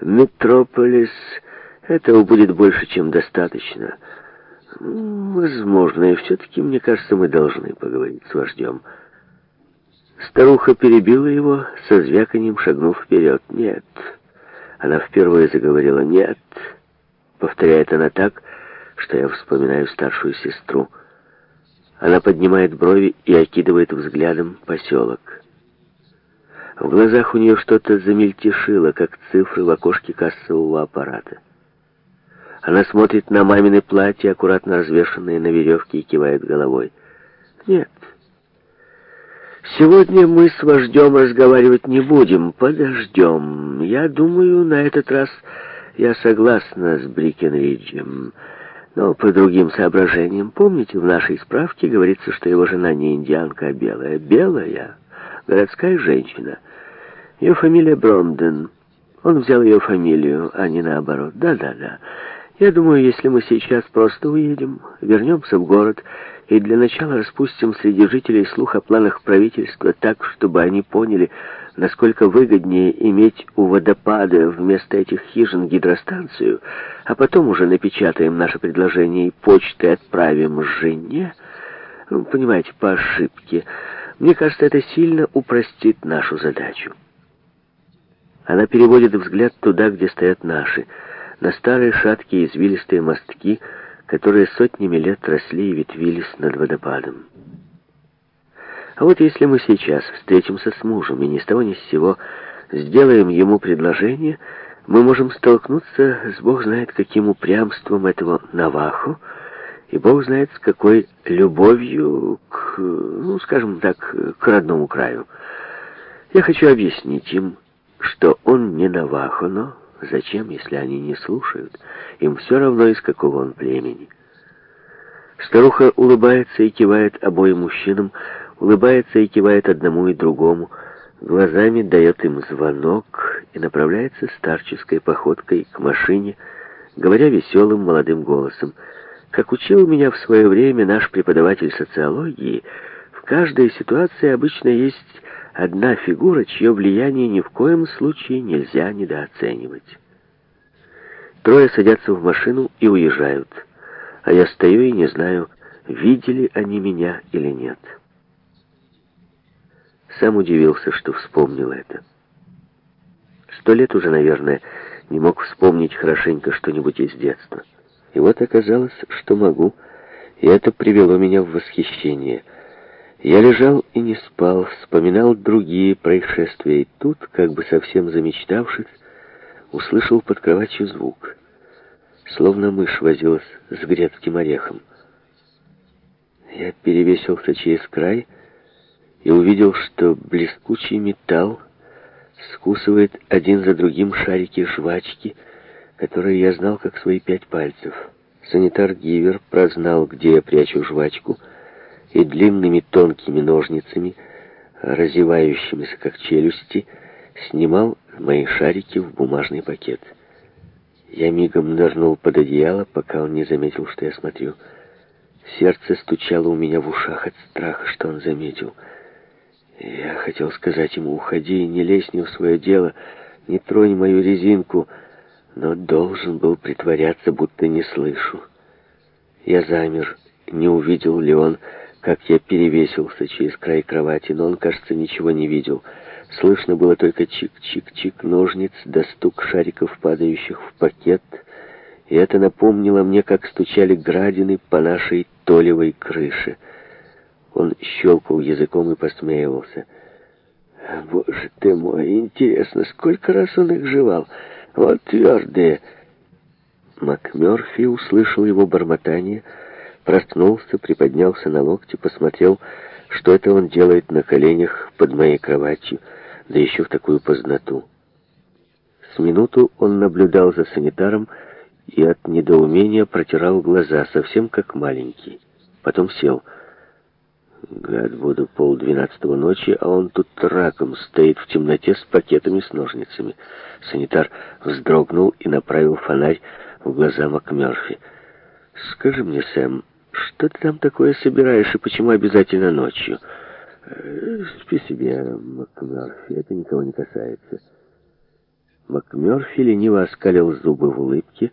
Метрополис. Этого будет больше, чем достаточно. Возможно, и все-таки, мне кажется, мы должны поговорить с вождем. Старуха перебила его, со звяканием шагнув вперед. «Нет». Она впервые заговорила «нет». Повторяет она так, что я вспоминаю старшую сестру. Она поднимает брови и окидывает взглядом поселок. В глазах у нее что-то замельтешило, как цифры в окошке кассового аппарата. Она смотрит на мамины платья, аккуратно развешанные на веревке, и кивает головой. «Нет. Сегодня мы с вождем разговаривать не будем. Подождем. Я думаю, на этот раз я согласна с Брикенриджем. Но по другим соображениям, помните, в нашей справке говорится, что его жена не индианка, а белая. Белая?» Городская женщина. Ее фамилия Бронден. Он взял ее фамилию, а не наоборот. Да-да-да. Я думаю, если мы сейчас просто уедем, вернемся в город и для начала распустим среди жителей слух о планах правительства так, чтобы они поняли, насколько выгоднее иметь у водопада вместо этих хижин гидростанцию, а потом уже напечатаем наше предложение и почтой отправим жене, ну, понимаете, по ошибке. Мне кажется, это сильно упростит нашу задачу. Она переводит взгляд туда, где стоят наши, на старые шаткие извилистые мостки, которые сотнями лет росли и ветвились над водопадом. А вот если мы сейчас встретимся с мужем и ни с того ни с сего сделаем ему предложение, мы можем столкнуться с бог знает каким упрямством этого Наваху и бог знает с какой любовью к ну, скажем так, э, к родному краю. Я хочу объяснить им, что он не Навахоно. Зачем, если они не слушают? Им все равно, из какого он племени. Старуха улыбается и кивает обоим мужчинам, улыбается и кивает одному и другому, глазами дает им звонок и направляется старческой походкой к машине, говоря веселым молодым голосом, «Как учил меня в свое время наш преподаватель социологии», каждой ситуации обычно есть одна фигура, чье влияние ни в коем случае нельзя недооценивать. Трое садятся в машину и уезжают, а я стою и не знаю, видели они меня или нет. Сам удивился, что вспомнил это. Сто лет уже, наверное, не мог вспомнить хорошенько что-нибудь из детства. И вот оказалось, что могу, и это привело меня в восхищение — я лежал и не спал, вспоминал другие происшествия, и тут, как бы совсем замечтавшись, услышал под кроватью звук. Словно мышь возилась с грецким орехом. Я перевесился через край и увидел, что блескучий металл скусывает один за другим шарики жвачки, которые я знал как свои пять пальцев. Санитар Гивер прознал, где я прячу жвачку — и длинными тонкими ножницами, разевающимися как челюсти, снимал мои шарики в бумажный пакет. Я мигом нырнул под одеяло, пока он не заметил, что я смотрю. Сердце стучало у меня в ушах от страха, что он заметил. Я хотел сказать ему, уходи, не лезь не в свое дело, не тронь мою резинку, но должен был притворяться, будто не слышу. Я замер, не увидел ли он, как я перевесился через край кровати, но он, кажется, ничего не видел. Слышно было только чик-чик-чик ножниц, да стук шариков, падающих в пакет, и это напомнило мне, как стучали градины по нашей толевой крыше. Он щелкал языком и посмеивался. «Боже ты мой, интересно, сколько раз он их жевал? Вот твердые!» МакМёрфи услышал его бормотание — Проснулся, приподнялся на локте, посмотрел, что это он делает на коленях под моей кроватью, да еще в такую поздноту. С минуту он наблюдал за санитаром и от недоумения протирал глаза, совсем как маленький. Потом сел. Гад, буду полдвенадцатого ночи, а он тут раком стоит в темноте с пакетами с ножницами. Санитар вздрогнул и направил фонарь в глаза МакМерфи. «Скажи мне, Сэм, что ты там такое собираешь и почему обязательно ночью? Э, спи себе, МакМёрфи, это никого не касается. МакМёрфи лениво оскалил зубы в улыбке,